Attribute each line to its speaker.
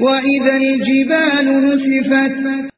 Speaker 1: وإذا الجبال نسفت